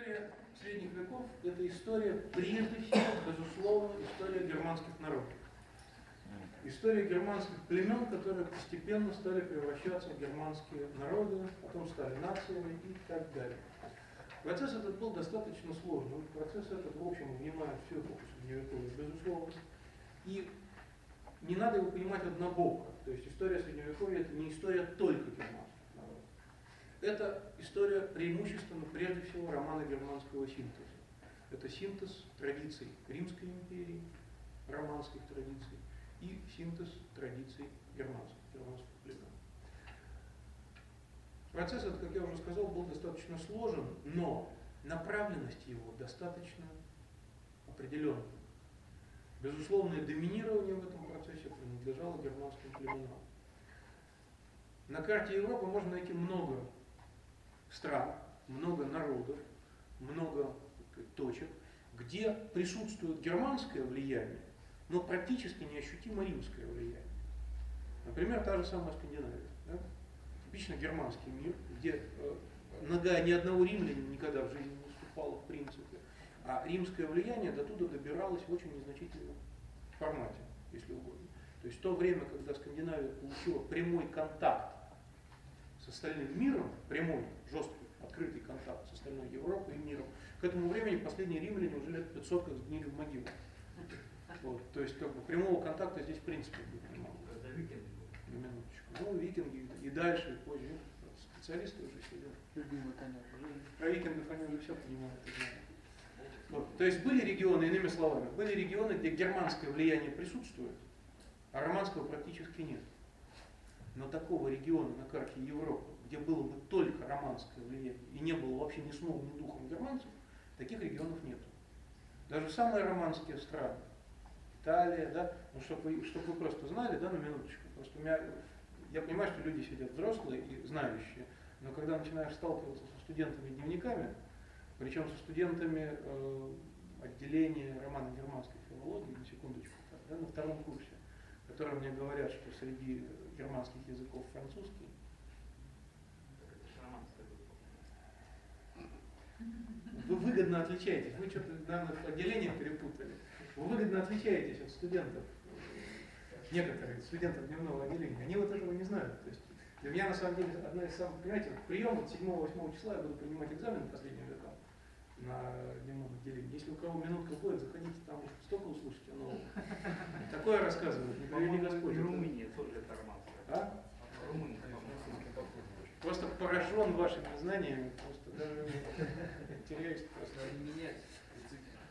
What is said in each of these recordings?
История средних веков – это история, прежде всего, безусловно, история германских народов. История германских племен, которые постепенно стали превращаться в германские народы, потом стали нациями и так далее. Процесс этот был достаточно сложный. Процесс этот, в общем, внимает всю эпоху Средневековья, безусловно. И не надо его понимать однобоко. То есть история Средневековья – это не история только народов. Это история преимущественно, прежде всего, романа германского синтеза. Это синтез традиций Римской империи, романских традиций, и синтез традиций германских, германских племен. Процесс этот, как я уже сказал, был достаточно сложен, но направленность его достаточно определенная. Безусловное доминирование в этом процессе принадлежало германским племенам. На карте Европы можно найти много стран, много народов, много точек, где присутствует германское влияние, но практически неощутимо римское влияние. Например, та же самая Скандинавия. Да? Типично германский мир, где э, нога ни одного римлянина никогда в жизни не ступала в принципе. А римское влияние до туда добиралось в очень незначительном формате, если угодно. То есть то время, когда Скандинавия получила прямой контакт остальным миром, прямой, жесткий, открытый контакт с остальной Европой и миром, к этому времени последние римляне уже лет 500 как сгнили в могилу. Вот, то есть как бы прямого контакта здесь в принципе не На минуточку. Ну, викинги и дальше, и позже. Специалисты уже сидят. Любимый конек. Про викингов они уже все понимают. Вот. То есть были регионы, иными словами, были регионы, где германское влияние присутствует, а романского практически нет. Но такого региона на карте Европы, где было бы только романское влияние и не было вообще ни сном, ни духом германцев, таких регионов нет. Даже самые романские страны, Италия, да, ну, чтобы вы, чтобы вы просто знали, да, на минуточку, просто у меня, я понимаю, что люди сидят взрослые и знающие, но когда начинаешь сталкиваться со студентами дневниками, причем со студентами э, отделения романа германской филологии, на секундочку, да, на втором курсе, которые мне говорят, что среди германских языков французский. Вы выгодно отличаетесь, вы что-то данное отделение перепутали. Вы выгодно отличаетесь от студентов, некоторые студентов дневного отделения. Они вот этого не знают. То есть для меня на самом деле одна из самых, понимаете, прием вот 7-8 числа я буду принимать экзамен последним веком на дневном отделении. Если у кого минутка будет, заходите, там столько услышите нового. Такое рассказывают, не привели Господь. В Румынии тоже романское. А? Просто поражен вашими знаниями, просто даже теряюсь просто.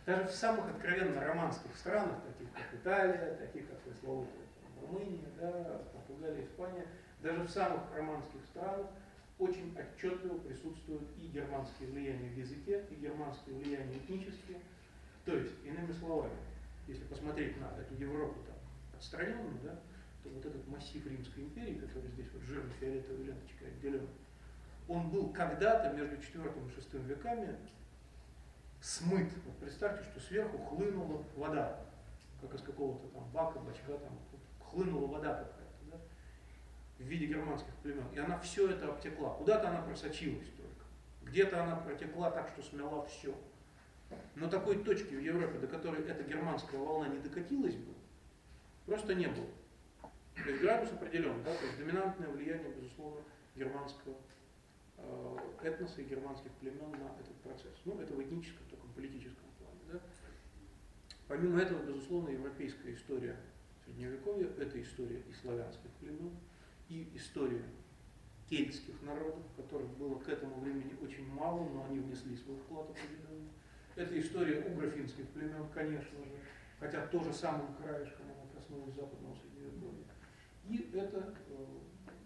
Даже в самых откровенно романских странах, таких как Италия, таких как пресловутая Румыния, да, Португалия, Испания, даже в самых романских странах очень отчетливо присутствуют и германские влияния в языке, и германские влияния этнические. То есть, иными словами, если посмотреть на эту Европу там отстраненную, да, то вот этот массив Римской империи, который здесь вот жирной фиолетовой ленточкой отделен, он был когда-то между IV и VI веками смыт. Вот представьте, что сверху хлынула вода, как из какого-то там бака, бачка, там хлынула вода какая-то в виде германских племен. И она все это обтекла. Куда-то она просочилась только. Где-то она протекла так, что смела все. Но такой точки в Европе, до которой эта германская волна не докатилась бы, просто не было. То есть градус определен, да, то есть доминантное влияние, безусловно, германского э, этноса и германских племен на этот процесс. Ну, это в этническом, в таком политическом плане. Да. Помимо этого, безусловно, европейская история Средневековья – это история и славянских племен, и история кельтских народов, которых было к этому времени очень мало, но они внесли свой вклад определенный. Это история угрофинских племен, конечно же, хотя тоже самым краешком она коснулась западного это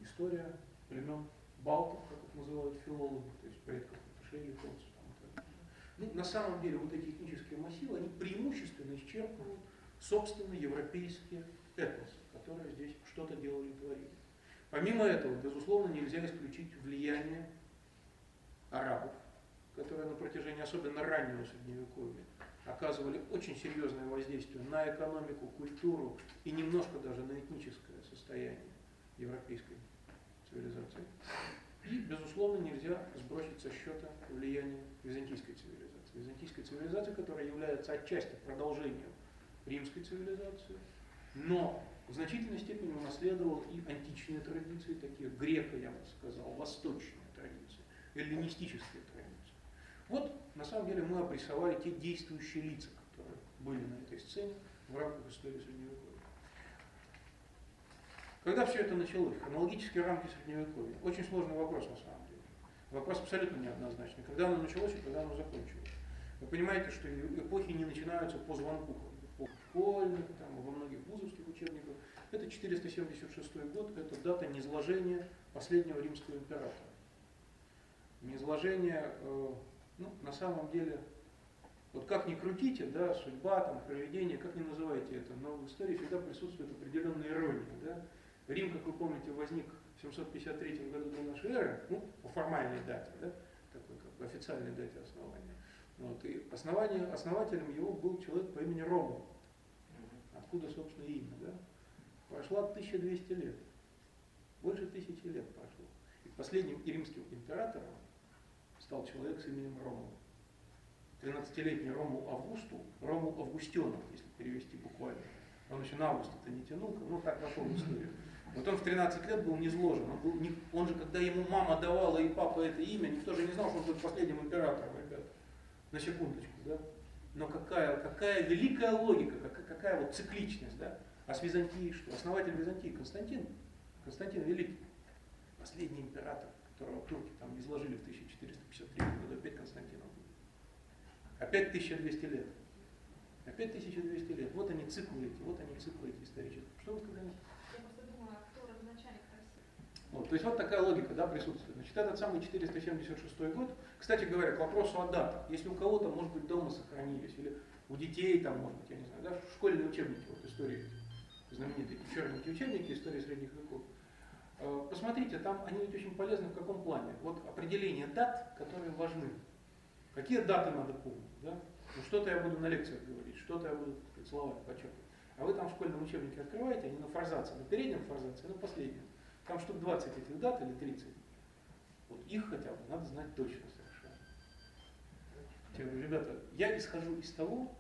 история племен балтов, как их называют филологи, то есть предков латышей, литовцев. Ну, на самом деле вот эти этнические массивы, они преимущественно исчерпывают собственно европейские этносы, которые здесь что-то делали и творили. Помимо этого, безусловно, нельзя исключить влияние арабов, которые на протяжении особенно раннего средневековья оказывали очень серьезное воздействие на экономику, культуру и немножко даже на этническое состояние европейской цивилизации. И, безусловно, нельзя сбросить со счета влияние византийской цивилизации. Византийской цивилизации, которая является отчасти продолжением римской цивилизации, но в значительной степени унаследовал и античные традиции, такие греко, я бы сказал, восточные традиции, эллинистические традиции. Вот, на самом деле, мы обрисовали те действующие лица, которые были на этой сцене в рамках истории Средневековья. Когда все это началось? Хронологические рамки Средневековья. Очень сложный вопрос на самом деле. Вопрос абсолютно неоднозначный. Когда оно началось и когда оно закончилось. Вы понимаете, что эпохи не начинаются по звонку. По школьных, там, во многих вузовских учебниках. Это 476 год, это дата низложения последнего римского императора. Низложение, э, ну, на самом деле, вот как ни крутите, да, судьба, там, проведение, как ни называйте это, но в истории всегда присутствует определенная ирония. Да? Рим, как вы помните, возник в 753 году до нашей эры, ну, по формальной дате, да, такой как бы официальной дате основания. Вот, и основание, основателем его был человек по имени Ромул. Откуда, собственно, имя, да? Прошла 1200 лет. Больше тысячи лет прошло. И последним римским императором стал человек с именем Ромул. 13-летний Ромул Августу, Ромул Августенов, если перевести буквально. Он еще на август это не тянул, ну так вошел в историю. Вот он в 13 лет был низложен. Он, был, не, он же, когда ему мама давала и папа это имя, никто же не знал, что он будет последним императором, ребят. На секундочку, да? Но какая, какая великая логика, какая, какая вот цикличность, да? А с Византией что? Основатель Византии Константин. Константин Великий. Последний император, которого турки там изложили в 1453 году. Опять Константинов Опять 1200 лет. Опять 1200 лет. Вот они циклы эти, вот они циклы эти исторические. Что вы сказали? Вот, то есть вот такая логика да, присутствует. Значит, этот самый 476 год, кстати говоря, к вопросу о датах. Если у кого-то, может быть, дома сохранились, или у детей, там, может быть, я не знаю, да, школьные учебники вот, истории, знаменитые черненькие учебники истории средних веков. Э, посмотрите, там они ведь очень полезны в каком плане? Вот определение дат, которые важны. Какие даты надо помнить? Да? Ну, что-то я буду на лекциях говорить, что-то я буду словами подчеркивать. А вы там в школьном учебнике открываете, они на форзаце, на переднем форзаце, на последнем. Там штук 20 этих дат или 30. Вот их хотя бы надо знать точно совершенно. Я говорю, ребята, я исхожу из того,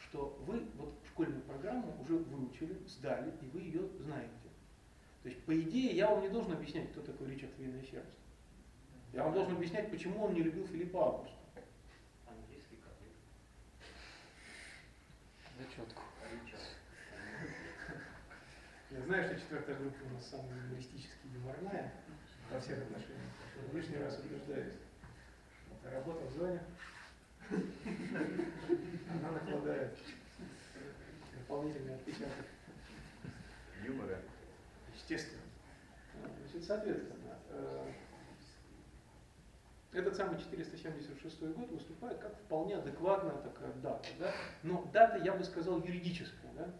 что вы вот школьную программу уже выучили, сдали, и вы ее знаете. То есть, по идее, я вам не должен объяснять, кто такой Ричард Винное сердце. Я вам должен объяснять, почему он не любил Филиппа Августа. Английский? Зачетку. Я знаю, что четвертая группа у нас самая юмористически юморная во всех отношениях. Лишний раз убеждаюсь. Работа в зоне. Она накладает дополнительный отпечаток. Юмора. Естественно. Значит, соответственно, э, этот самый 476 год выступает как вполне адекватная такая дата. Да? Но дата, я бы сказал, юридическая. Да?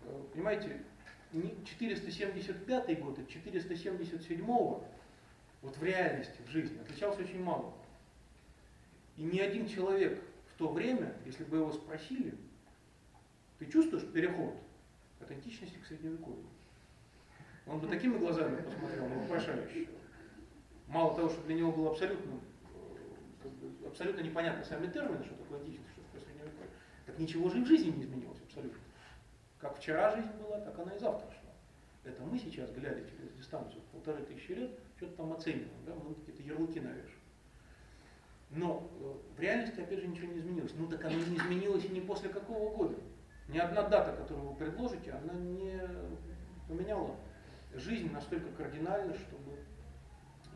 Э, понимаете, 475 год от 477 вот в реальности, в жизни, отличался очень мало. И ни один человек в то время, если бы его спросили, ты чувствуешь переход от античности к средневековью? Он бы такими глазами посмотрел на вопрошающего. Мало того, что для него было абсолютно, как бы, абсолютно непонятно сами термины, что такое античность, что такое средневековье, так ничего же в жизни не изменилось абсолютно. Как вчера жизнь была, так она и завтра шла. Это мы сейчас, глядя через дистанцию полторы тысячи лет, что-то там оцениваем, да, мы какие-то ярлыки навешиваем. Но э, в реальности, опять же, ничего не изменилось. Ну так оно не изменилось и не после какого года. Ни одна дата, которую вы предложите, она не поменяла жизнь настолько кардинально, чтобы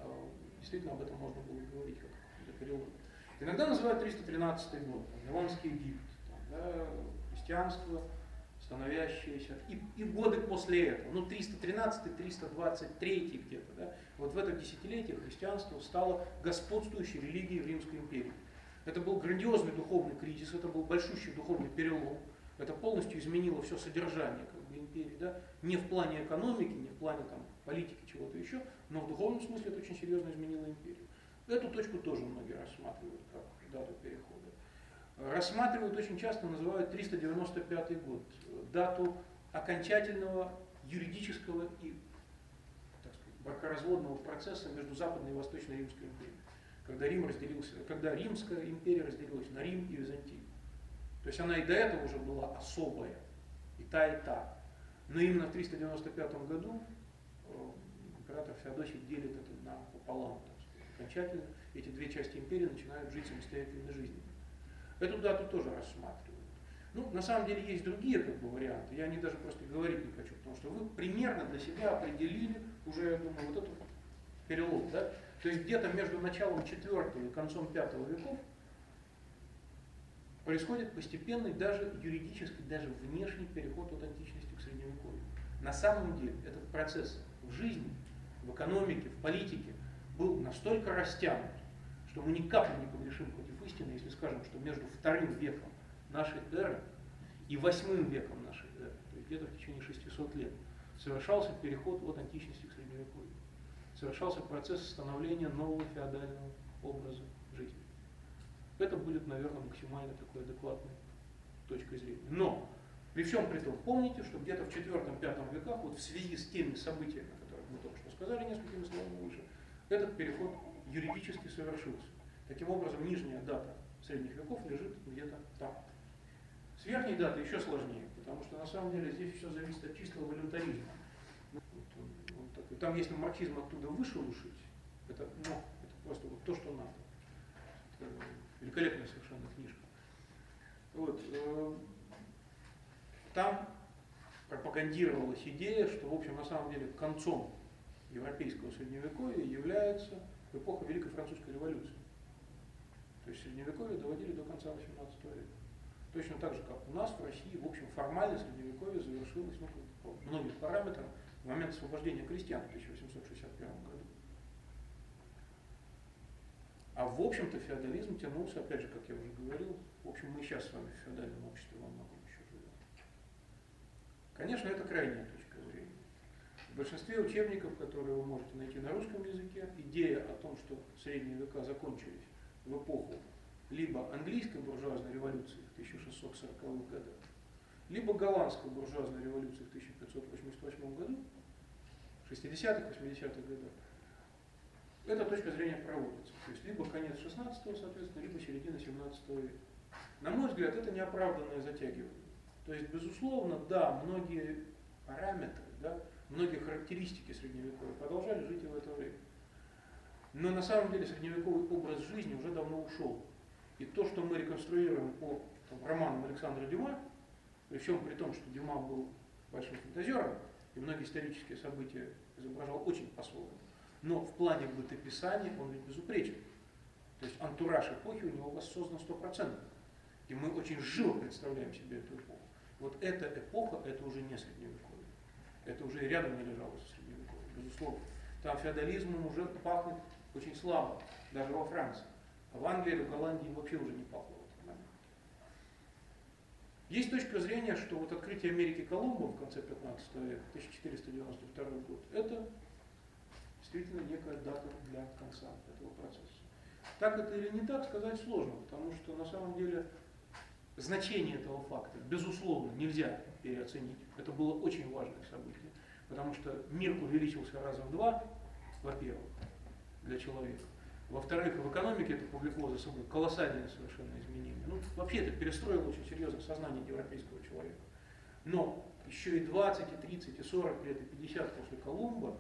э, действительно об этом можно было говорить как о период. Иногда называют 313 год, Вавилонский Египет, там, да, христианство, становящиеся, и, и годы после этого, ну 313, 323 где-то, да, вот в это десятилетие христианство стало господствующей религией в Римской империи. Это был грандиозный духовный кризис, это был большущий духовный перелом, это полностью изменило все содержание как бы, империи, да, не в плане экономики, не в плане там, политики, чего-то еще, но в духовном смысле это очень серьезно изменило империю. Эту точку тоже многие рассматривают как дату перехода рассматривают очень часто, называют 395 год, дату окончательного юридического и так сказать, бракоразводного процесса между Западной и Восточной Римской империей. Когда Рим разделился, когда Римская империя разделилась на Рим и Византию. То есть она и до этого уже была особая, и та, и та. Но именно в 395 году э, император Феодосий делит это на пополам. Окончательно эти две части империи начинают жить самостоятельной жизнью. Эту дату тоже рассматривают. Ну, на самом деле есть другие как бы, варианты, я не даже просто говорить не хочу, потому что вы примерно для себя определили уже, я думаю, вот этот перелом, да? То есть где-то между началом IV и концом V веков происходит постепенный даже юридический, даже внешний переход от античности к средневековью. На самом деле этот процесс в жизни, в экономике, в политике был настолько растянут, что мы ни капли не погрешим против истины, если скажем, что между вторым веком нашей эры и восьмым веком нашей эры, то есть где-то в течение 600 лет, совершался переход от античности к средневековью. Совершался процесс становления нового феодального образа жизни. Это будет, наверное, максимально такой адекватной точкой зрения. Но при всем при том, помните, что где-то в IV-V веках, вот в связи с теми событиями, о которых мы только что сказали несколькими словами выше, этот переход юридически совершился. Таким образом, нижняя дата средних веков лежит где-то там. С верхней даты еще сложнее, потому что на самом деле здесь все зависит от чистого волюнтаризма. Вот, вот так. там, если марксизм оттуда вышелушить, это, ну, это просто вот то, что надо. Это великолепная совершенно книжка. Вот. Э, там пропагандировалась идея, что, в общем, на самом деле концом европейского средневековья является эпоха Великой Французской революции. Средневековье доводили до конца XVIII века. Точно так же, как у нас в России, в общем, формально средневековье завершилось ну, по многим параметрам в момент освобождения крестьян в 1861 году. А в общем-то феодализм тянулся, опять же, как я уже говорил, в общем, мы сейчас с вами в феодальном обществе во многом еще живем. Конечно, это крайняя точка зрения. В большинстве учебников, которые вы можете найти на русском языке, идея о том, что средние века закончились в эпоху либо английской буржуазной революции в 1640-х годах, либо голландской буржуазной революции в 1588 году, 60-х, 80-х годах, эта точка зрения проводится. То есть либо конец 16-го, соответственно, либо середина 17 века. На мой взгляд, это неоправданное затягивание. То есть, безусловно, да, многие параметры, да, многие характеристики средневековья продолжали жить и в это время. Но на самом деле средневековый образ жизни уже давно ушел. И то, что мы реконструируем по там, романам Александра Дюма, при всем при том, что Дюма был большим фантазером, и многие исторические события изображал очень по-своему, но в плане бытописания он ведь безупречен. То есть антураж эпохи у него воссоздан стопроцентно. И мы очень живо представляем себе эту эпоху. Вот эта эпоха, это уже не средневековье. Это уже рядом не лежало со средневековьем, безусловно. Там феодализмом уже пахнет очень слабо, даже во Франции. В Англии или в Голландии вообще уже не пахло. Есть точка зрения, что вот открытие Америки Колумбом в конце 15 века, 1492 год, это действительно некая дата для конца этого процесса. Так это или не так, сказать сложно, потому что на самом деле значение этого факта, безусловно, нельзя переоценить. Это было очень важное событие, потому что мир увеличился раза в два, во-первых, для человека. Во-вторых, в экономике это повлекло за собой колоссальные совершенно изменения. Ну, вообще это перестроило очень серьезно сознание европейского человека. Но еще и 20, и 30, и 40 лет, и 50 после Колумба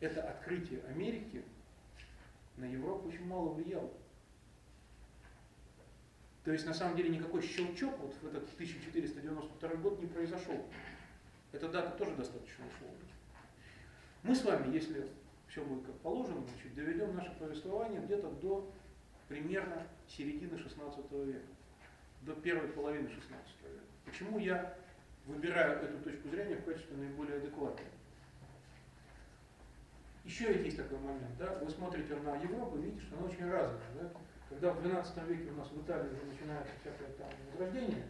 это открытие Америки на Европу очень мало влияло. То есть на самом деле никакой щелчок вот в этот 1492 год не произошел. Эта дата тоже достаточно условная. Мы с вами, если все будет как положено, значит, доведем наше повествование где-то до примерно середины 16 века, до первой половины 16 века. Почему я выбираю эту точку зрения в качестве наиболее адекватной? Еще есть такой момент, да, вы смотрите на Европу, видите, что она очень разная. Да? Когда в 12 веке у нас в Италии уже начинается всякое там возрождение,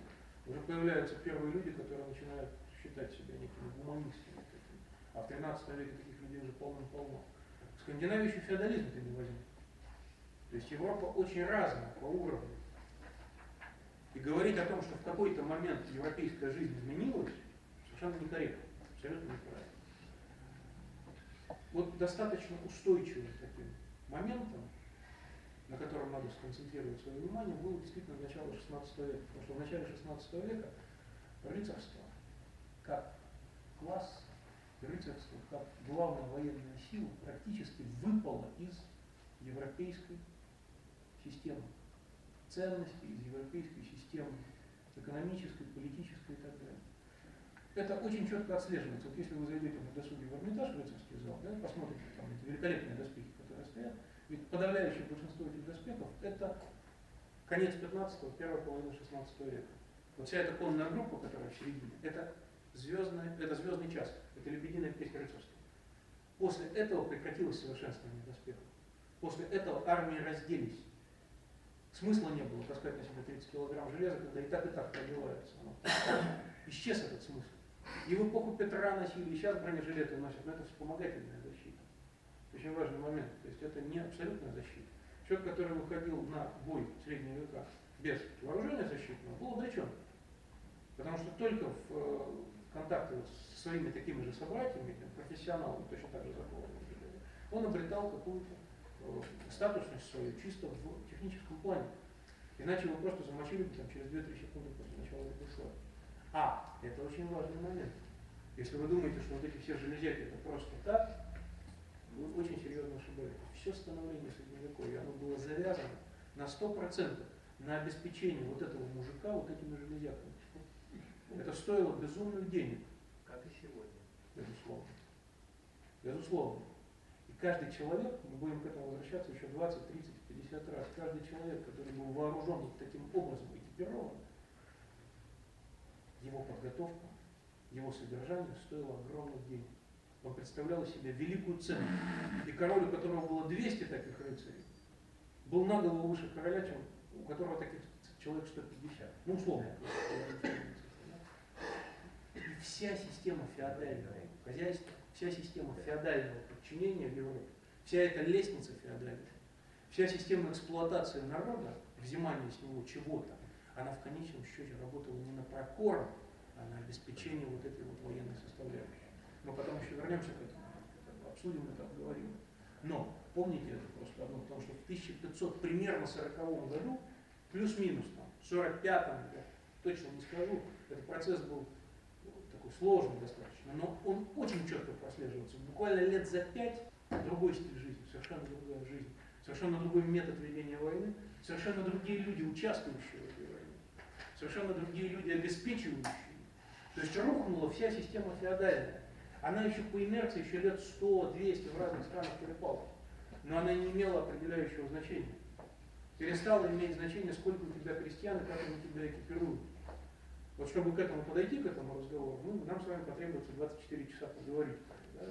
уже появляются первые люди, которые начинают считать себя некими гуманистами. А в 13 веке таких людей уже полным-полно. В еще феодализм это не возник. То есть Европа очень разная по уровню. И говорить о том, что в какой-то момент европейская жизнь изменилась, совершенно некорректно, абсолютно неправильно. вот достаточно устойчивым таким моментом, на котором надо сконцентрировать свое внимание, было действительно начало 16 века. Потому что в начале 16 века рыцарство как класс рыцарство как главная военная сила практически выпало из европейской системы ценностей, из европейской системы экономической, политической и так далее. Это очень четко отслеживается. Вот если вы зайдете на досуге в Эрмитаж, в рыцарский зал, да, посмотрите там эти великолепные доспехи, которые стоят, ведь подавляющее большинство этих доспехов это конец 15-го, первая половина 16 века. Вот вся эта конная группа, которая в середине, это звездная, это звездный час, это лебединая песня рыцарства. После этого прекратилось совершенствование доспехов. После этого армии разделись. Смысла не было таскать на себе 30 килограмм железа, когда и так, и так пробивается. Исчез этот смысл. И в эпоху Петра носили, и сейчас бронежилеты носят, но это вспомогательная защита. Очень важный момент. То есть это не абсолютная защита. Человек, который выходил на бой в средние века без вооружения защитного, был обречен. Потому что только в э, контакте вот со своими такими же собратьями, профессионалами, точно так же захватывал он обретал какую-то э, статусность свою чисто в техническом плане. Иначе его просто замочили бы там, через 2-3 секунды после начала этой А, это очень важный момент. Если вы думаете, что вот эти все железяки это просто так, вы очень серьезно ошибаетесь. Все становление Средневековья, оно было завязано на 100% на обеспечение вот этого мужика вот этими железяками. Это стоило безумных денег. Как и сегодня. Безусловно. Безусловно. И каждый человек, мы будем к этому возвращаться еще 20, 30, 50 раз, каждый человек, который был вооружен вот таким образом, экипирован, его подготовка, его содержание стоило огромных денег. Он представлял себе великую цену. И король, у которого было 200 таких рыцарей, был на голову выше короля, чем у которого таких человек 150. Ну, условно вся система феодального хозяйства, вся система феодального подчинения в Европе, вся эта лестница феодальная, вся система эксплуатации народа, взимания с него чего-то, она в конечном счете работала не на прокорм, а на обеспечение вот этой вот военной составляющей. Мы потом еще вернемся к этому, обсудим это, обговорим. Но помните это просто одно, потому что в 1500 примерно 40 году, плюс-минус там, в 45-м, я точно не скажу, этот процесс был такой сложный достаточно, но он очень четко прослеживается. Буквально лет за пять другой стиль жизни, совершенно другая жизнь, совершенно другой метод ведения войны, совершенно другие люди, участвующие в этой войне, совершенно другие люди, обеспечивающие. То есть рухнула вся система феодальная. Она еще по инерции еще лет 100-200 в разных странах перепала. Но она не имела определяющего значения. Перестала иметь значение, сколько у тебя крестьян и как они тебя экипируют. Вот чтобы к этому подойти, к этому разговору, ну, нам с вами потребуется 24 часа поговорить, да,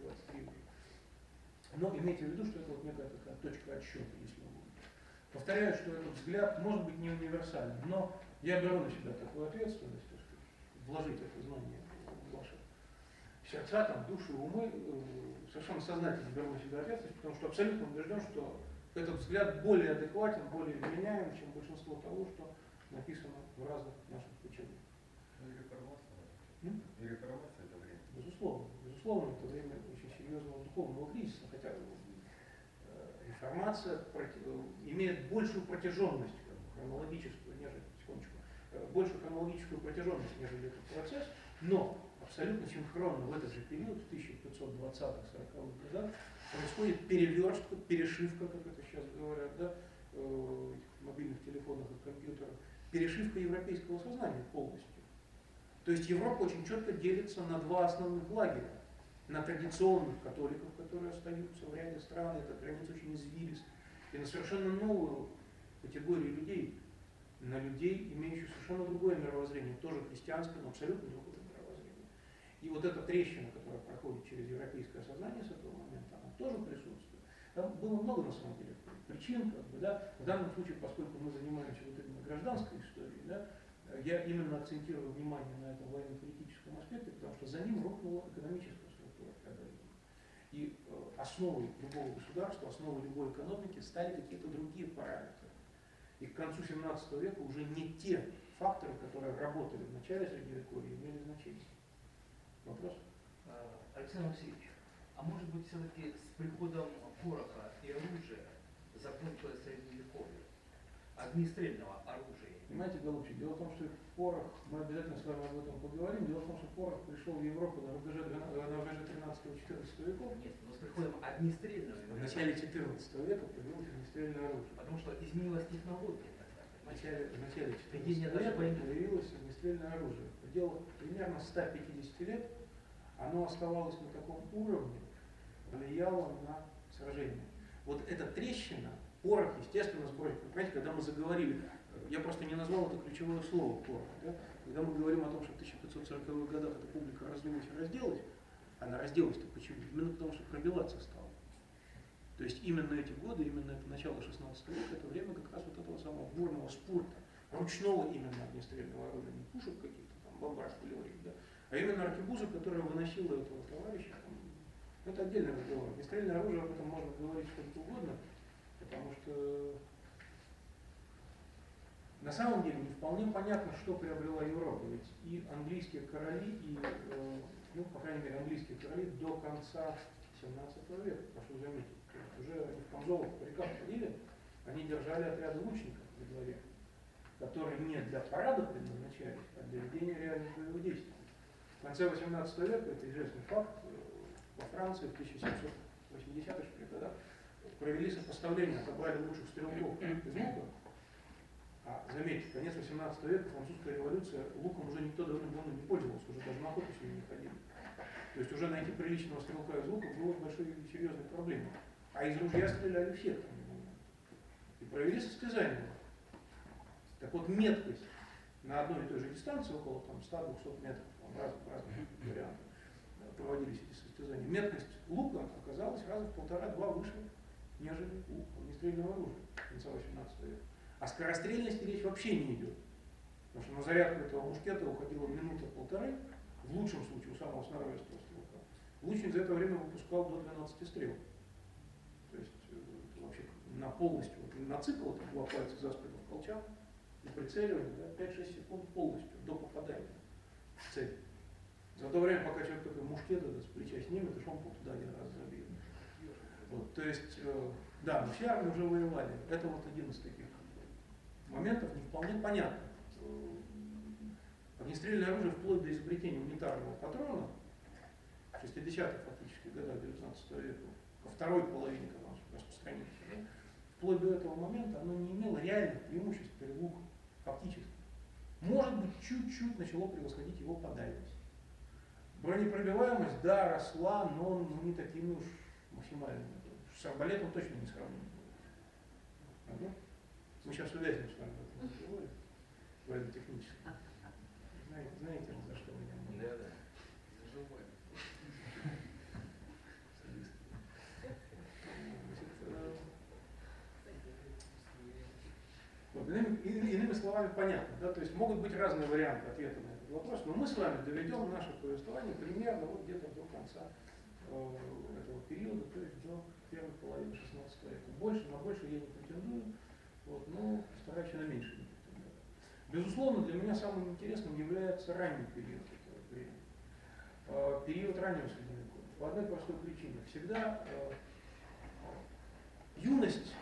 23 уже. Но имейте в виду, что это вот некая такая точка отсчета, если будете. Повторяю, что этот взгляд может быть не универсальным, но я беру на себя такую ответственность, так сказать, вложить это знание в ваши сердца, там, души, умы, э, совершенно сознательно беру на себя ответственность, потому что абсолютно убежден, что этот взгляд более адекватен, более вменяем, чем большинство того, что написано в разных наших учениях. Ну реформация. Реформация это время. Безусловно. Безусловно, это время очень серьезного духовного кризиса, хотя э, реформация э, имеет большую протяженность хронологическую, нежели, секундочку, э, большую хронологическую протяженность, нежели этот процесс, но абсолютно синхронно в этот же период, в 1520-40-х годах, происходит переверстка, перешивка, как это сейчас говорят, да, мобильных перешивка европейского сознания полностью. То есть Европа очень четко делится на два основных лагеря. На традиционных католиков, которые остаются в ряде стран, это граница очень извилист, и на совершенно новую категорию людей, на людей, имеющих совершенно другое мировоззрение, тоже христианское, но абсолютно другое мировоззрение. И вот эта трещина, которая проходит через европейское сознание с этого момента, она тоже присутствует. Там было много, на самом деле, причин, как бы, да, в данном случае, поскольку мы занимаемся вот именно гражданской историей, да, я именно акцентирую внимание на этом военно-политическом аспекте, потому что за ним рухнула экономическая структура феодализма. И э, основой любого государства, основой любой экономики стали какие-то другие параметры. И к концу 17 века уже не те факторы, которые работали в начале Средневековья, имели значение. Вопрос? А, Александр Васильевич, А может быть все-таки с приходом пороха и оружия закончилось средневековье? Огнестрельного оружия. Понимаете, голубчик, дело в том, что порох, мы обязательно с вами об этом поговорим, дело в том, что порох пришел в Европу на рубеже, 12 на рубеже 13-14 веков. Нет, но с приходом огнестрельного. В начале 14 века появилось огнестрельное оружие. Потому что изменилась технология. В начале, в начале Введение 14 даже века появилось огнестрельное оружие. В пределах примерно 150 лет оно оставалось на таком уровне, влияло на сражение. Вот эта трещина, порох, естественно, сбросит. Понимаете, когда мы заговорили, я просто не назвал это ключевое слово порох. Да? Когда мы говорим о том, что в 1540-х годах эта публика разделась и разделась, она разделась-то почему? Именно потому, что пробиваться стала. То есть именно эти годы, именно это начало 16 века, это время как раз вот этого самого бурного спорта, ручного именно огнестрельного оружия, не пушек каких-то там, бомбаш, пулеметов, да, а именно аркебуза, которая выносила этого товарища. Это отдельный разговор. Огнестрельное оружие, об этом можно говорить сколько угодно, потому что на самом деле не вполне понятно, что приобрела Европа. Ведь и английские короли, и, э, ну, по крайней мере, английские короли до конца 17 века, прошу заметить, уже они в камзолах, париках ходили, они держали отряды лучников при дворе, которые не для парада предназначались, а для ведения реальных боевых действий. В конце 18 века, это известный факт, э, во Франции в 1780-х что ли, годах провели сопоставление, отобрали лучших стрелков из лука, а заметьте, конец 18 века, французская революция, луком уже никто давно не пользовался, уже даже на охоту с ним не ходили. То есть уже найти приличного стрелка из лука было большой и серьезной проблемой. А из ружья стреляли все. И провели состязание. Так вот, меткость на одной и той же дистанции, около там, 100-200 метров, там, разных, разных вариантов, проводились эти состязания. Меткость лука оказалась раза в полтора-два выше, нежели у огнестрельного оружия конца 18 века. О скорострельности речь вообще не идет. Потому что на зарядку этого мушкета уходила минута-полторы, в лучшем случае у самого сноровистого стрелка. Лучник за это время выпускал до 12 стрел. То есть э, вообще на полностью, вот, на цикл, это два пальца за спину в колчан, и прицеливание, да, 5-6 секунд полностью, до попадания в цель. За то время, пока человек такой мушкет этот плеча снимет, и шомпол туда один раз забьет. Вот, то есть, э, да, но все армии уже воевали. Это вот один из таких моментов не вполне понятно. Огнестрельное оружие вплоть до изобретения унитарного патрона в 60-х фактически годах 19 века, во второй половине, когда он распространился, вплоть до этого момента оно не имело реальных преимуществ перед луком, фактически. Может быть, чуть-чуть начало превосходить его по. Бронепробиваемость, да, росла, но ну, не такими уж максимальными. С арбалетом точно не сравним. Ага. Мы сейчас увязнем с вами в этом военно-технически. Знаете, знаете, за что меня можно? Да, да. Вот, иными, словами, понятно, да, то есть могут быть разные варианты ответа на вопрос, но мы с вами доведем наше повествование примерно вот где-то до конца э, этого периода, то есть до первой половины 16 века. Больше, на больше я не претендую, вот, но стараюсь на меньше не. Безусловно, для меня самым интересным является ранний период этого времени. Э, период раннего средневековья. По одной простой причине. Всегда э, юность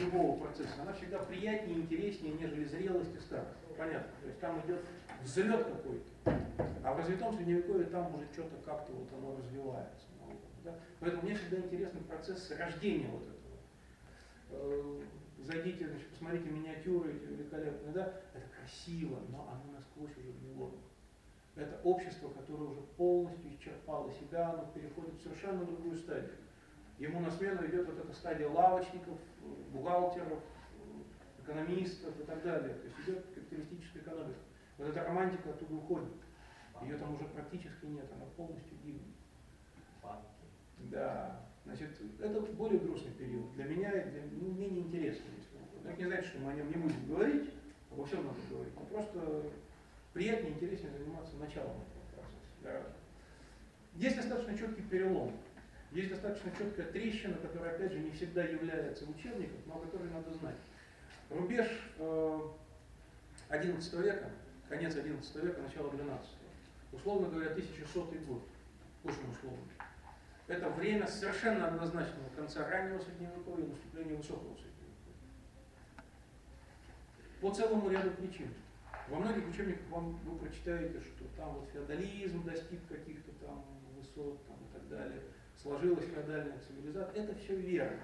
любого процесса, она всегда приятнее и интереснее, нежели зрелость и старость. Понятно. То есть там идет взлет какой-то. А в развитом средневековье там уже что-то как-то вот оно развивается. уровне, да? Поэтому мне всегда интересен процесс рождения вот этого. Э, Зайдите, значит, посмотрите миниатюры эти великолепные, да? Это красиво, но оно насквозь уже гнило. Это общество, которое уже полностью исчерпало себя, оно переходит в совершенно другую стадию. Ему на смену идет вот эта стадия лавочников, бухгалтеров, экономистов и так далее. То есть идет капиталистическая экономика. Вот эта романтика оттуда уходит. Ее там уже практически нет, она полностью гибнет. Да, значит, это более грустный период. Для меня, для, ну, менее интересный, если угодно. Это не значит, что мы о нем не будем говорить, обо всем надо говорить, но просто приятнее, интереснее заниматься началом этого процесса. гораздо. Есть достаточно четкий перелом, есть достаточно четкая трещина, которая, опять же, не всегда является в учебниках, но о которой надо знать. Рубеж э, 11 века, конец 11 века, начало 12 условно говоря, 1100 год, очень условно. Это время совершенно однозначного конца раннего средневековья и наступления высокого средневековья. По целому ряду причин. Во многих учебниках вам, вы прочитаете, что там вот феодализм достиг каких-то там высот там, и так далее, сложилась феодальная цивилизация. Это все верно.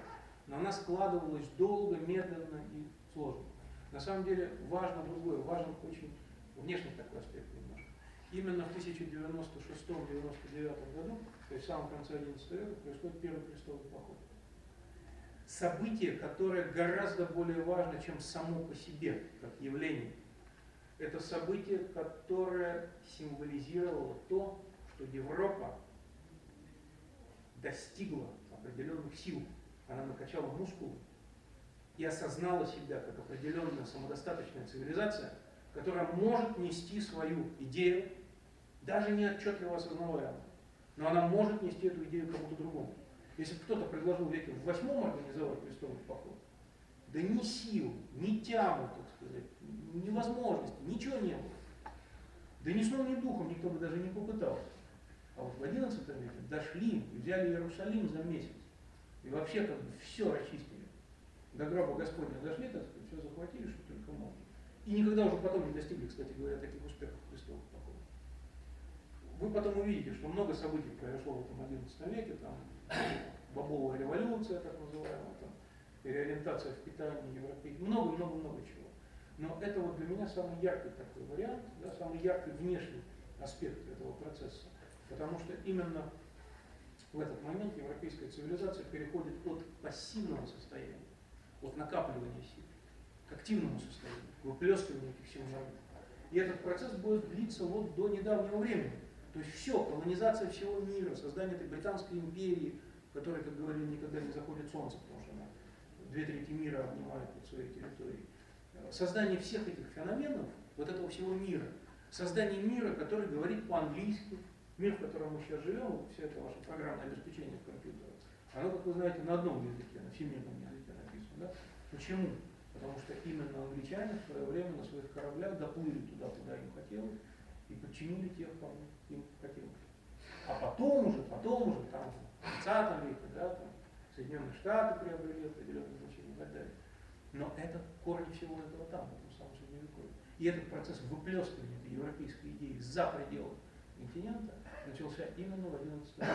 Но она складывалась долго, медленно и сложно. На самом деле важно другое, важен очень внешний такой аспект немножко. Именно в 1096-99 году, то есть в самом конце XI века, происходит первый крестовый поход. Событие, которое гораздо более важно, чем само по себе, как явление. Это событие, которое символизировало то, что Европа достигла определенных сил. Она накачала мускулы и осознала себя как определенная самодостаточная цивилизация, которая может нести свою идею, даже не отчетливо осознавая, но она может нести эту идею кому-то другому. Если кто-то предложил веке в восьмом организовать крестовый поход, да ни сил, ни тяму, так сказать, ни возможности, ничего не было. Да ни сном, ни духом никто бы даже не попытался. А вот в XI веке дошли взяли Иерусалим за месяц. И вообще как бы все расчистили. До гроба Господня дошли, так сказать, все захватили, что только можно. И никогда уже потом не достигли, кстати говоря, таких успехов крестовых походов. Вы потом увидите, что много событий произошло в этом XI веке, там бобовая революция, так называемая, там, переориентация в питании европейцев, много-много-много чего. Но это вот для меня самый яркий такой вариант, да, самый яркий внешний аспект этого процесса. Потому что именно в этот момент европейская цивилизация переходит от пассивного состояния, от накапливания сил, к активному состоянию, к выплескиванию этих сил наружу. И этот процесс будет длиться вот до недавнего времени. То есть все, колонизация всего мира, создание этой британской империи, которая, как говорили, никогда не заходит солнце, потому что она две трети мира обнимает под своей территорией. Создание всех этих феноменов, вот этого всего мира, создание мира, который говорит по-английски, мир, в котором мы сейчас живем, вот вся эта ваша программное обеспечение в компьютере, оно, как вы знаете, на одном языке, на всемирном языке. Да? Почему? Потому что именно англичане в свое время на своих кораблях доплыли туда, куда им хотелось, и подчинили тех, кому им хотелось. А потом уже, потом уже, там, в 20 веке, да, там, Соединенные Штаты приобрели определенное значение и так далее. Но это корни всего этого там, в этом самом Средневековье. И этот процесс выплескивания этой европейской идеи за пределы континента начался именно в XI веке,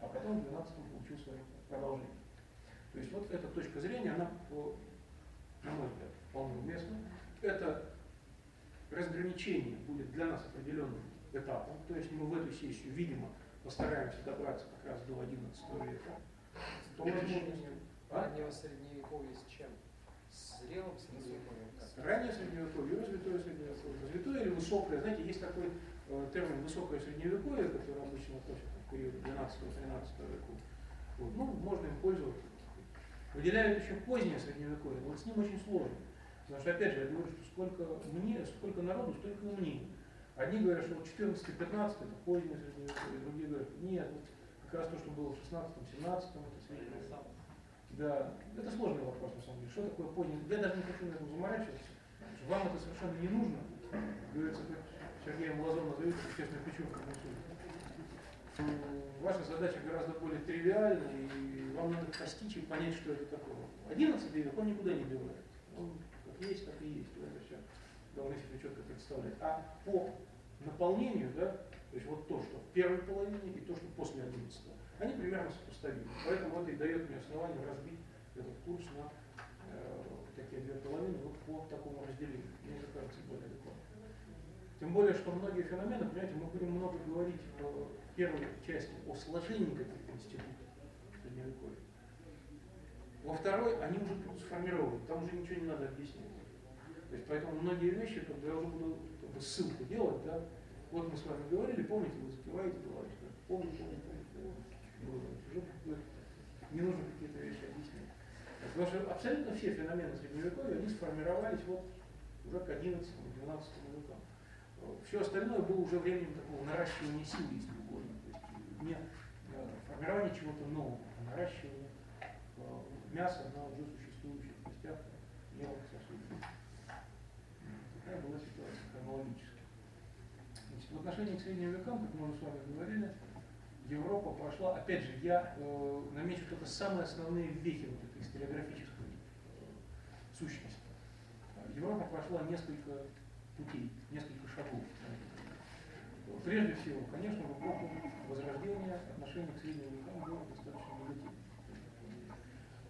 а потом в XII получил свое продолжение. То есть вот эта точка зрения, она, по, на мой взгляд, вполне уместна. Это разграничение будет для нас определенным этапом. То есть мы в эту сессию, видимо, постараемся добраться как раз до XI века. По возможности раннего средневековья с чем? С зрелым средневековьем? Раннее средневековье, развитое средневековье. Развитое или высокое, знаете, есть такой э, термин высокое средневековье, который обычно относят к периоду 12-13 века. Вот. Ну, можно им пользоваться. Выделяют еще позднее средневековье, вот с ним очень сложно. Потому что, опять же, я говорю, что сколько мне, сколько народу, столько и мнений. Одни говорят, что вот 14-15 это позднее средневековье, другие говорят, нет, вот как раз то, что было в 16-17, это среднее. Да, это сложный вопрос на самом деле. Что такое позднее? Я даже не хочу на этом заморачиваться. Вам это совершенно не нужно. Говорится, как Сергей Млазов назовет честной печенкой на суде. Ваша задача гораздо более тривиальна, и вам надо постичь и понять, что это такое. 11 век, он никуда не девает. Он как есть, так и есть. Вы это все должны себе четко представлять. А по наполнению, да, то есть вот то, что в первой половине и то, что после 11 они примерно сопоставимы. Поэтому это и дает мне основание разбить этот курс на э, такие две половины вот по такому разделению. Мне это кажется более адекватно. Тем более, что многие феномены, понимаете, мы будем много говорить в первой части о сложении каких-то институтов средневековья. Во второй они уже сформированы, там уже ничего не надо объяснять. То есть поэтому многие вещи, когда я уже буду как бы, ссылку делать, да, вот мы с вами говорили, помните, вы закиваете головой, помните, помните, помните, уже не нужно какие-то вещи объяснять. Потому что абсолютно все феномены Средневековья, они сформировались вот уже к 11-12 векам. Все остальное было уже временем такого наращивания сил, если угодно. То есть не э, формирование чего-то нового, а наращивание э, мяса на уже существующих костях мелких сосудов. Такая была ситуация хронологически. Значит, в отношении к средним векам, как мы уже с вами говорили, Европа прошла, опять же, я э, намечу только самые основные вехи вот этой историографической э, сущности. Европа прошла несколько путей, несколько шагов. Прежде всего, конечно, в эпоху Возрождения отношение к средним векам было достаточно негативным.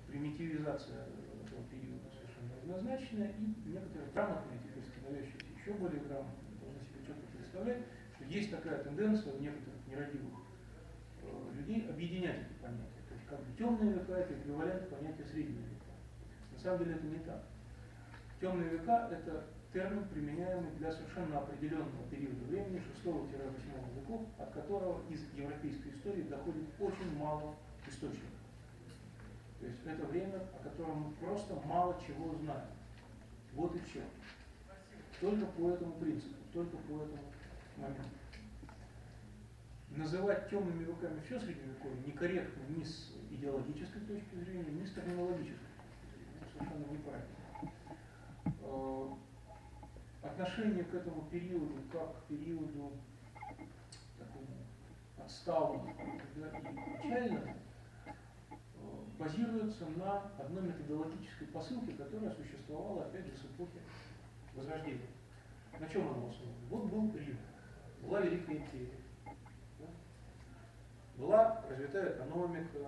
Примитивизация этого периода совершенно однозначная, и некоторые грамотные, теперь становящиеся еще более грамотными, должны себе четко представлять, что есть такая тенденция у некоторых нерадивых э, людей объединять эти понятия. То есть как бы темные века это эквивалент понятия средние века. На самом деле это не так. Темные века это термин, применяемый для совершенно определенного периода времени, 6-8 веков, от которого из европейской истории доходит очень мало источников. То есть это время, о котором мы просто мало чего знаем. Вот и все. Только по этому принципу, только по этому моменту. Называть темными веками все средневековье некорректно ни с идеологической точки зрения, ни с терминологической зрения. Совершенно неправильно. Отношение к этому периоду как к периоду такому отсталому и печальному э, базируется на одной методологической посылке, которая существовала, опять же, с эпохи Возрождения. На чем она основана? Вот был Рим, была Великая Империя, да? была развитая экономика,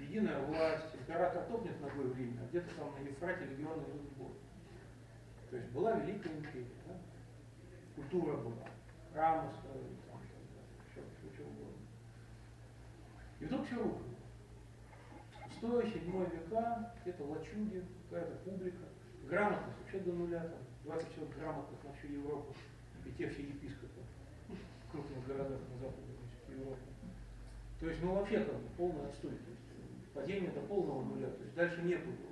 единая власть, император топнет ногой в Риме, а где-то там на Ефрате легионы идут в бой. То есть была Великая Империя, да? культура была, храмы строили, там, все, все, все угодно. И вдруг все рухнуло. Шестой, седьмой века, это лачуги, какая-то публика, грамотность вообще до нуля, там, 20 человек грамотных на всю Европу, и те все епископы в крупных городах на западе Европы. То есть, ну вообще как бы полный отстой, то есть падение до полного нуля, то есть дальше не было.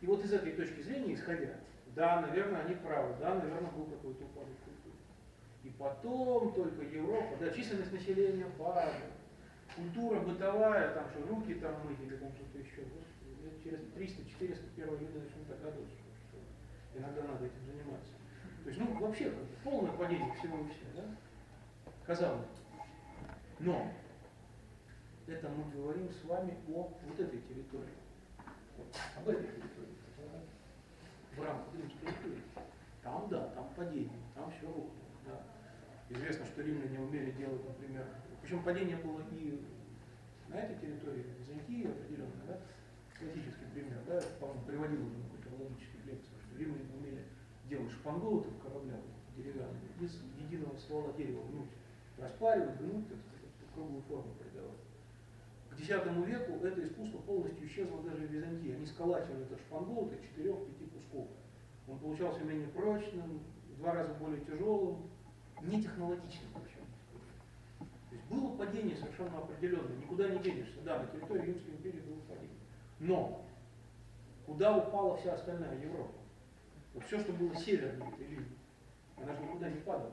И вот из этой точки зрения, исходя, да, наверное, они правы, да, наверное, был какой-то упадок культуры. И потом только Европа, да, численность населения падает, культура бытовая, там что, руки там мыть или там что-то еще, господи, через 300-400 первого люди начнут догадываться, что, что иногда надо этим заниматься. То есть, ну, вообще, полное падение всего и всего, да? Казалось. Но это мы говорим с вами о вот этой территории. Об этой территории в рамках Римской империи. Там, да, там падение, там все рухнуло. Да. Известно, что римляне умели делать, например, причем падение было и на этой территории, Византии определенно, да, классический пример, да, по-моему, приводил уже какой-то логических лекциях, что римляне умели делать шпангоуты в кораблях деревянные из единого ствола дерева гнуть, распаривать, гнуть, так сказать, круглую форму придавать. К X веку это искусство полностью исчезло даже в Византии. Они сколачивали этот шпангоут из 4-5 кусков. Он получался менее прочным, в два раза более тяжелым, не технологичным причем. То есть было падение совершенно определенное, никуда не денешься. Да, на территории Римской империи было падение. Но куда упала вся остальная Европа? Вот все, что было севернее этой она же никуда не падала.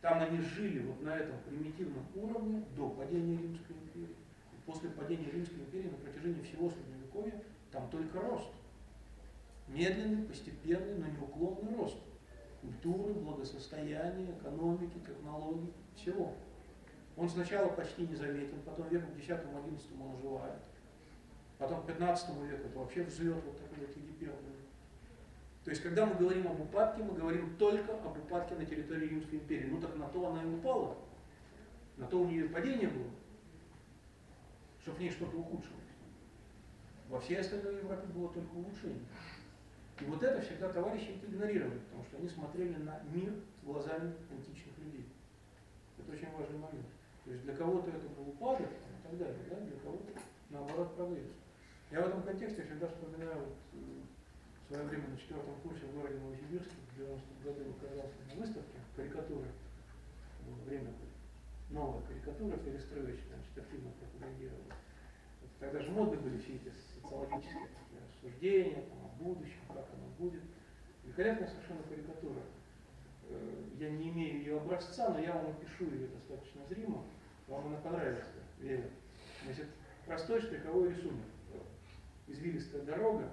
Там они жили вот на этом примитивном уровне до падения Римской империи. И после падения Римской империи на протяжении всего Средневековья там только рост. Медленный, постепенный, но неуклонный рост. Культуры, благосостояния, экономики, технологий, всего. Он сначала почти не заметен, потом веку к 10-11 он оживает. Потом к 15 веку это вообще взлет вот такой вот гиперболы. То есть, когда мы говорим об упадке, мы говорим только об упадке на территории Римской империи. Ну так на то она и упала. На то у нее падение было. Чтобы в ней что-то ухудшилось. Во всей остальной Европе было только улучшение. И вот это всегда товарищи это игнорировали, потому что они смотрели на мир глазами античных людей. Это очень важный момент. То есть для кого-то это был упадок и так далее, да? для кого-то наоборот прогресс. Я в этом контексте всегда вспоминаю вот, э, свое время на четвертом курсе в городе Новосибирске в 90 году оказался на выставке карикатуры. Было время новая карикатура перестроечная, значит, активно пропагандировала. Тогда же модны были все эти социологические рассуждения там, о будущем, как оно будет. Великолепная совершенно карикатура. Э, я не имею ее образца, но я вам опишу ее достаточно зримо. Вам она понравится, верю. Значит, простой штриховой рисунок. Извилистая дорога,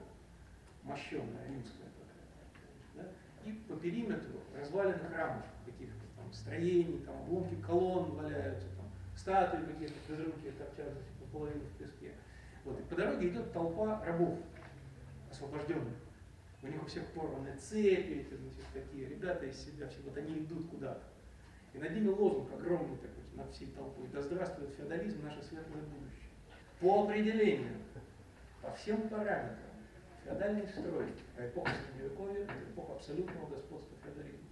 мощенная, римская такая. Да? И по периметру развалины храмов каких-то там строений, там обломки колонн валяются, там, статуи какие-то безрукие торчат наполовину в песке. Вот, и по дороге идет толпа рабов, освобожденных. У них у всех порваны цепи, эти, значит, такие ребята из себя, все, вот они идут куда-то. И над ними лозунг огромный такой, над всей толпой. Да здравствует феодализм, наше светлое будущее. По определению, по всем параметрам, феодальный строй, а эпоха Средневековья, это эпоха абсолютного господства феодализма.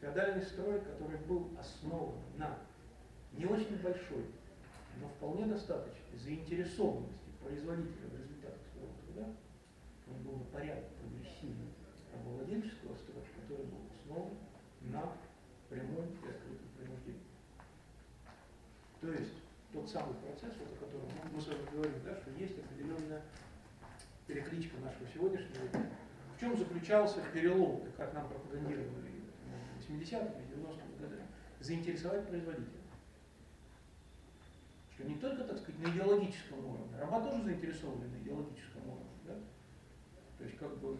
Феодальный строй, который был основан на не очень большой, но вполне достаточной заинтересованности производителя в результатах своего труда, он был на порядок прогрессивный рабовладельческого строя, который был основан на прямом и открытом принуждении. То есть тот самый процесс, вот, о котором мы с вами говорим, да, что есть определенная перекличка нашего сегодняшнего дня. В чем заключался перелом, как нам пропагандировали в 80-х и 90-х годах? Заинтересовать производителя. Что не только, так сказать, на идеологическом уровне, раба тоже заинтересованы на идеологическом уровне. Да? То есть как бы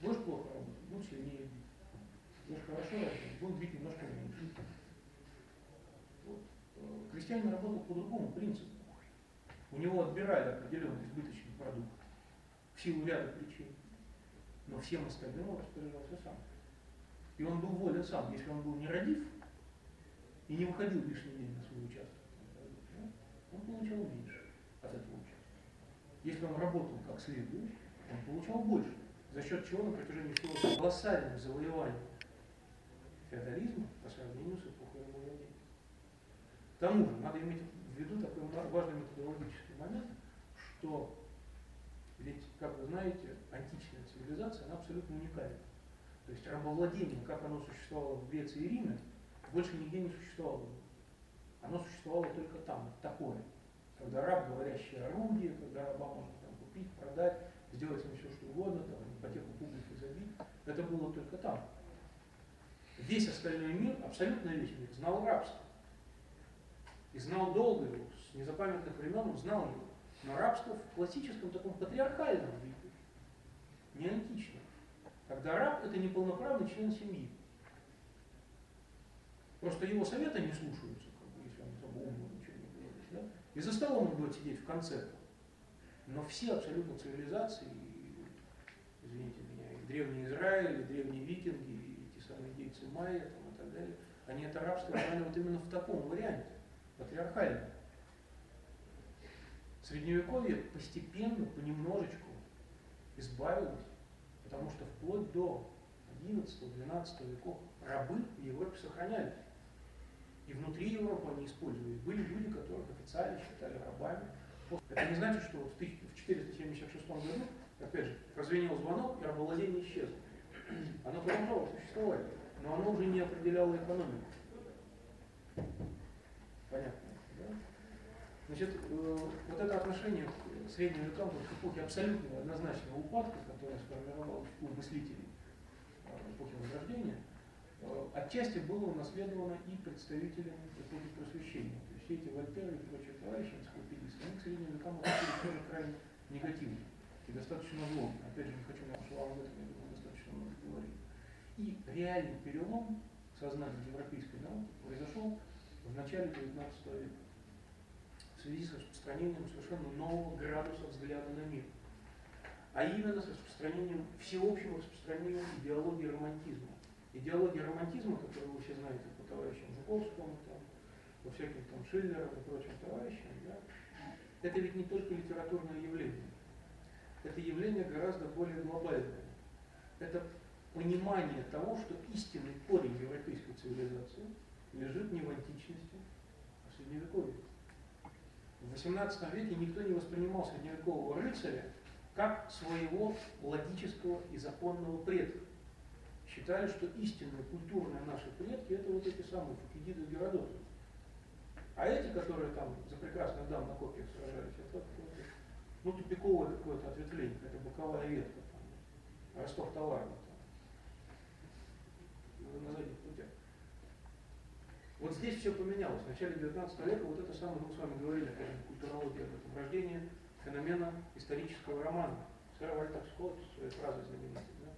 будешь плохо работать, будешь сильнее. Будешь хорошо работать, будешь бить немножко меньше. Вот. Э, крестьянин работал по другому принципу. У него отбирали определенный избыточный продукт в силу ряда причин. Но всем остальным он распоряжался сам. И он был волен сам. Если он был нерадив и не выходил лишний день на свой участок, он получал меньше от этого участка. Если он работал как следует, он получал больше. За счет чего на протяжении всего колоссального завоевания феодализма по сравнению с эпохой рабовладения. К тому же, надо иметь в виду такой важный методологический момент, что ведь, как вы знаете, античная цивилизация, она абсолютно уникальна. То есть рабовладение, как оно существовало в Греции и Риме, больше нигде не существовало. Оно существовало только там, такое. Когда раб говорящее орудие, когда раба можно там купить, продать, сделать с ним все что угодно, там, ипотеку публику забить, это было только там. Весь остальной мир, абсолютно весь мир, знал рабство. И знал долго его, с незапамятных времен он знал его. Но рабство в классическом таком патриархальном виде, не античном. Когда раб это неполноправный член семьи. Просто его советы не слушаются, как бы, если он особо умный ничего не говорит. Да? И за столом он будет сидеть в конце. Но все абсолютно цивилизации, извините меня, и древний Израиль, и древние викинги, и те самые индейцы майя там, и так далее, они это рабство вот именно в таком варианте, патриархальном. Средневековье постепенно, понемножечку избавилось, потому что вплоть до 11-12 веков рабы в Европе сохранялись. И внутри Европы они использовали. Были люди, которых официально считали рабами. Это не значит, что в 1476 году, опять же, прозвенел звонок, и рабовладение исчезло. Оно продолжало существовать, но оно уже не определяло экономику. Понятно. Значит, э, вот это отношение к средним векам, к эпохе абсолютного однозначного упадка, которое сформировалось у мыслителей э, эпохи Возрождения, э, отчасти было унаследовано и представителями эпохи просвещения. То есть все эти Вольтеры и прочие товарищи, энциклопедисты, они к средним векам относились тоже крайне негативно и достаточно злобно. Опять же, не хочу на вам об этом, я думаю, достаточно много говорить. И реальный перелом сознания европейской науки произошел в начале XIX века связи с распространением совершенно нового градуса взгляда на мир. А именно с распространением, всеобщим распространением идеологии романтизма. Идеология романтизма, которую вы все знаете по товарищам Жуковскому, там, по всяким там Шиллерам и прочим товарищам, да, это ведь не только литературное явление. Это явление гораздо более глобальное. Это понимание того, что истинный корень европейской цивилизации лежит не в античности, а в средневековье. В XVIII веке никто не воспринимал средневекового рыцаря как своего логического и законного предка. Считали, что истинные культурные наши предки это вот эти самые Фукидиды и Геродоты. А эти, которые там за прекрасных дам на копьях сражались, это ну, тупиковое какое-то ответвление, это боковая ветка, там, Ростов товарный. Там. Вот здесь все поменялось. В начале 19 века вот это самое, мы с вами говорили, культурология, об этом рождение феномена исторического романа. Сэр Вальтер Скотт своей фразой знаменитой, да,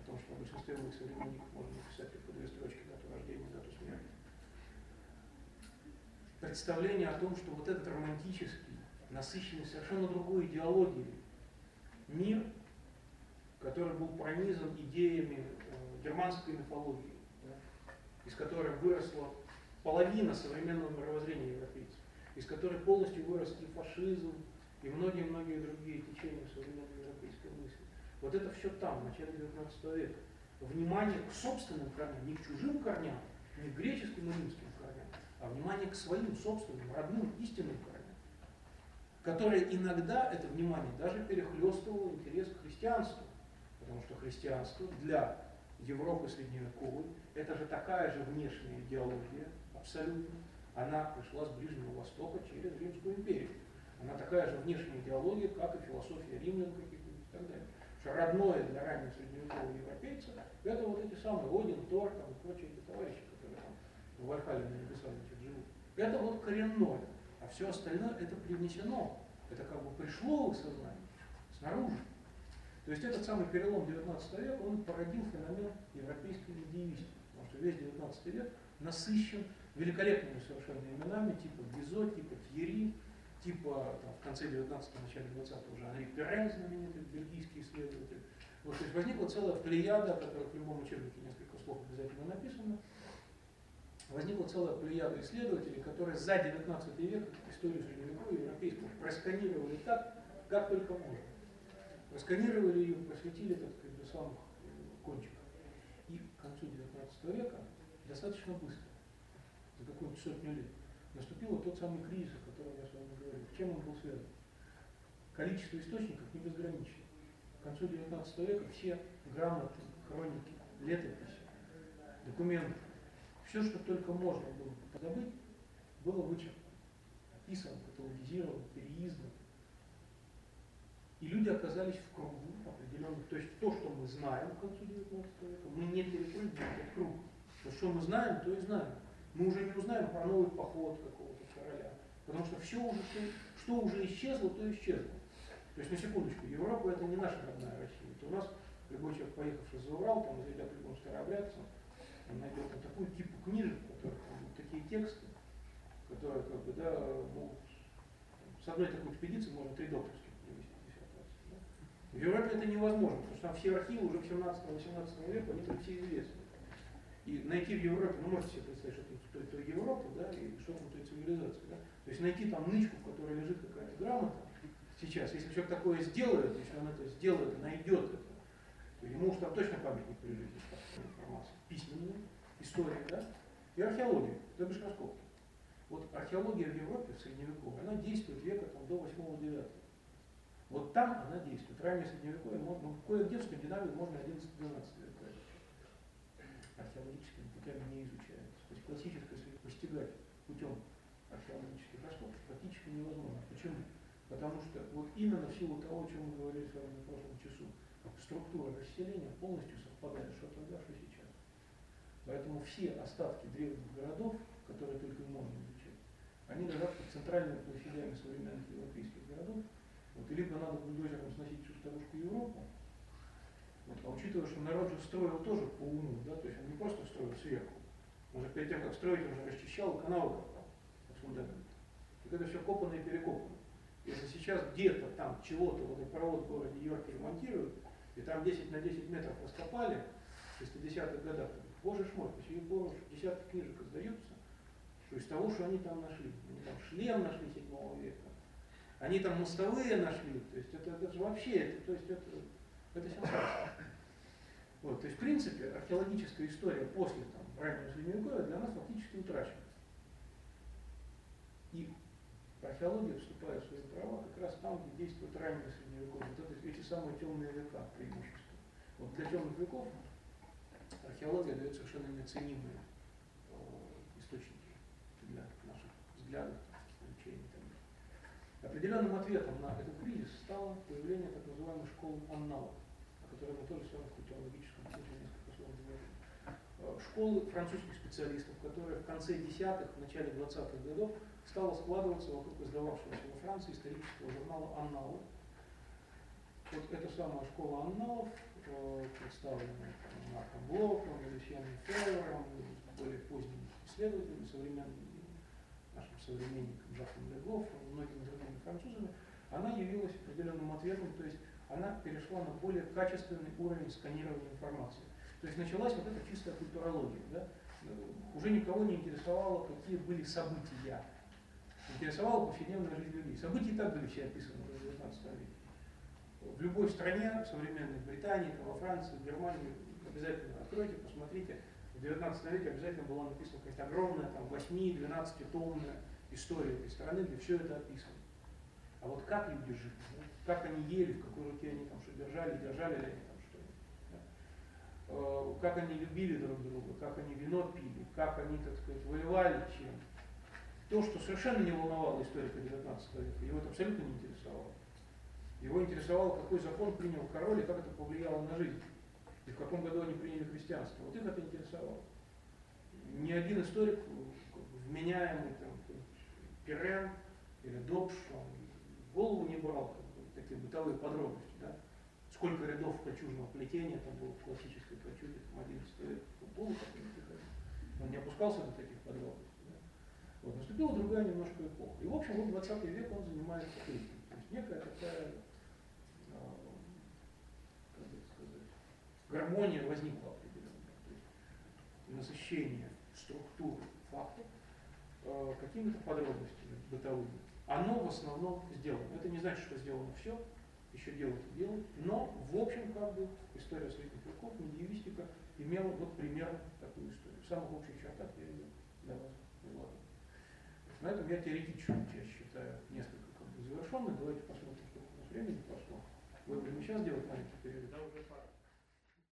о том, что на большинстве моих современников можно написать только две строчки дату рождения, дату смерти представление о том, что вот этот романтический, насыщенный совершенно другой идеологией мир, который был пронизан идеями э, германской мифологии, да, из которой выросла половина современного мировоззрения европейцев, из которой полностью вырос и фашизм, и многие-многие другие течения современной европейской мысли. Вот это все там, в начале 19 века. Внимание к собственным корням, не к чужим корням, не к греческим и римским корням, а внимание к своим собственным, родным, истинным корням, которые иногда, это внимание, даже перехлестывало интерес к христианству. Потому что христианство для Европы средневековой, это же такая же внешняя идеология, абсолютно. Она пришла с Ближнего Востока через Римскую империю. Она такая же внешняя идеология, как и философия римлян каких-нибудь и так далее. Что родное для раннего средневекового европейца, это вот эти самые Один, Тор там, и прочие эти товарищи, которые там в Вальхале написали, значит, живут. Это вот коренное, а все остальное это привнесено. Это как бы пришло в сознание снаружи. То есть этот самый перелом 19 века, он породил феномен европейской медиевистики. Потому что весь 19 век насыщен великолепными совершенно именами, типа Гизо, типа Тьери, типа там, в конце 19-го, начале 20-го уже Анри Перен, знаменитый бельгийский исследователь. Вот, то есть возникла целая плеяда, которая в любом учебнике несколько слов обязательно написано, возникла целая плеяда исследователей, которые за 19 век историю средневековья европейского просканировали так, как только можно. Просканировали ее, просветили, так сказать, до самых кончиков. И к концу 19 века достаточно быстро, какую-нибудь сотню лет, наступил тот самый кризис, о котором я с вами говорил. Чем он был связан? Количество источников не безгранично. К концу 19 века все грамоты, хроники, летописи, документы, все, что только можно было позабыть, было вычеркнуто, описано, каталогизировано, переиздано. И люди оказались в кругу определенных. То есть то, что мы знаем к концу 19 века, мы не перепрыгиваем этот круг. То, что мы знаем, то и знаем. Мы уже не узнаем про новый поход какого-то короля. Потому что все уже, что уже исчезло, то исчезло. То есть, на секундочку, Европа это не наша родная Россия. Это у нас любой человек, поехавший за Урал, там, зайдя к любому старообрядцу, он найдет там такую типу книжек, которые там, такие тексты, которые, как бы, да, могут, с одной такой экспедиции можно три докторских в Европе это невозможно, потому что там все архивы уже в 17-18 веке, они там все известны. И найти в Европе, ну можете себе представить, что там той, той Европы, да, и что там той цивилизации, да. То есть найти там нычку, в которой лежит какая-то грамота, сейчас, если человек такое сделает, если он это сделает, найдет это, то ему уж там точно памятник при жизни информации. Письменную, история, да, и археология, то бишь раскопки. Вот археология в Европе в средневековье, она действует века там, до 8-9. Вот там она действует. Раннее средневековье, ну, кое-где в Скандинавии можно 11-12 век археологическими путями не изучается. То есть классическое постигать путем археологических раскопок практически невозможно. Почему? Потому что вот именно в силу того, о чем мы говорили с вами на прошлом часу, структура расселения полностью совпадает что тогда, что сейчас. Поэтому все остатки древних городов, которые только можно изучать, они лежат под центральными площадями современных европейских городов, вот, либо надо бульдозером сносить всю старушку Европу, а учитывая, что народ же строил тоже по уму, да, то есть он не просто строил сверху, он же перед тем, как строить, он же расчищал каналы от фундамента. Так это все копано и перекопано. Если сейчас где-то там чего-то водопровод в городе Йорке ремонтируют, и там 10 на 10 метров раскопали в 60-х годах, боже ж мой, по сию пору десятки книжек издаются, что из того, что они там нашли. Они там шлем нашли 7 века, они там мостовые нашли, то есть это, это же вообще, это, то есть это, это сенсация. Вот, то есть в принципе археологическая история после там, раннего средневековья для нас фактически утрачена. И археология вступает в свои права как раз там, где действует раннее средневековье. Вот это, эти самые темные века преимущества. Вот для темных веков археология дает совершенно неоценимые э, источники для наших взглядов, Определенным ответом на этот кризис стало появление так называемой школы анналов, о которой мы тоже с вами в культурологическом центре школы французских специалистов, которые в конце десятых, в начале 20-х годов стала складываться вокруг издававшегося во Франции исторического журнала «Анналы». Вот эта самая школа анналов, э, представленная Марком Блоком, Люсьеном Феллером, более поздними исследователями современными, нашим современником Жаком Леглов, многими другими французами, она явилась определенным ответом, то есть она перешла на более качественный уровень сканирования информации. То есть началась вот эта чистая культурология. Да? Уже никого не интересовало, какие были события. Интересовала повседневная жизнь людей. События и так были все описаны в 19 веке. В любой стране, в современной Британии, во Франции, в Германии, обязательно откройте, посмотрите, в 19 веке обязательно была написана какая-то огромная, там, 8-12 томная история этой страны, где все это описано. А вот как люди жили, как они ели, в какой руке они там что держали, держали ли они там что-нибудь. Да? Э, как они любили друг друга, как они вино пили, как они, так сказать, воевали чем. То, что совершенно не волновало историка 19 века, его это абсолютно не интересовало. Его интересовало, какой закон принял король и как это повлияло на жизнь. И в каком году они приняли христианство. Вот их это интересовало. Ни один историк, вменяемый там, Пирен или Добш, голову не брал как бы, такие бытовые подробности. Да? Сколько рядов кочужного плетения там было в классической кочуге, там 11 век, приходил. Он не опускался до таких подробностей. Да? Вот, наступила другая немножко эпоха. И в общем, вот 20 век он занимается этим. То есть некая такая, э, как бы сказать, гармония возникла определенная. То есть насыщение структуры фактов э, какими-то подробностями бытовыми. Оно в основном сделано. Это не значит, что сделано все, еще делать и делать, но в общем как бы история средних веков, медиевистика имела вот примерно такую историю. В самых общих чертах я ее для вас изложил. На этом я теоретическую часть считаю несколько как бы завершенной. Давайте посмотрим, сколько у нас времени прошло. Вы будем сейчас делать маленький перерыв? Да, уже пора.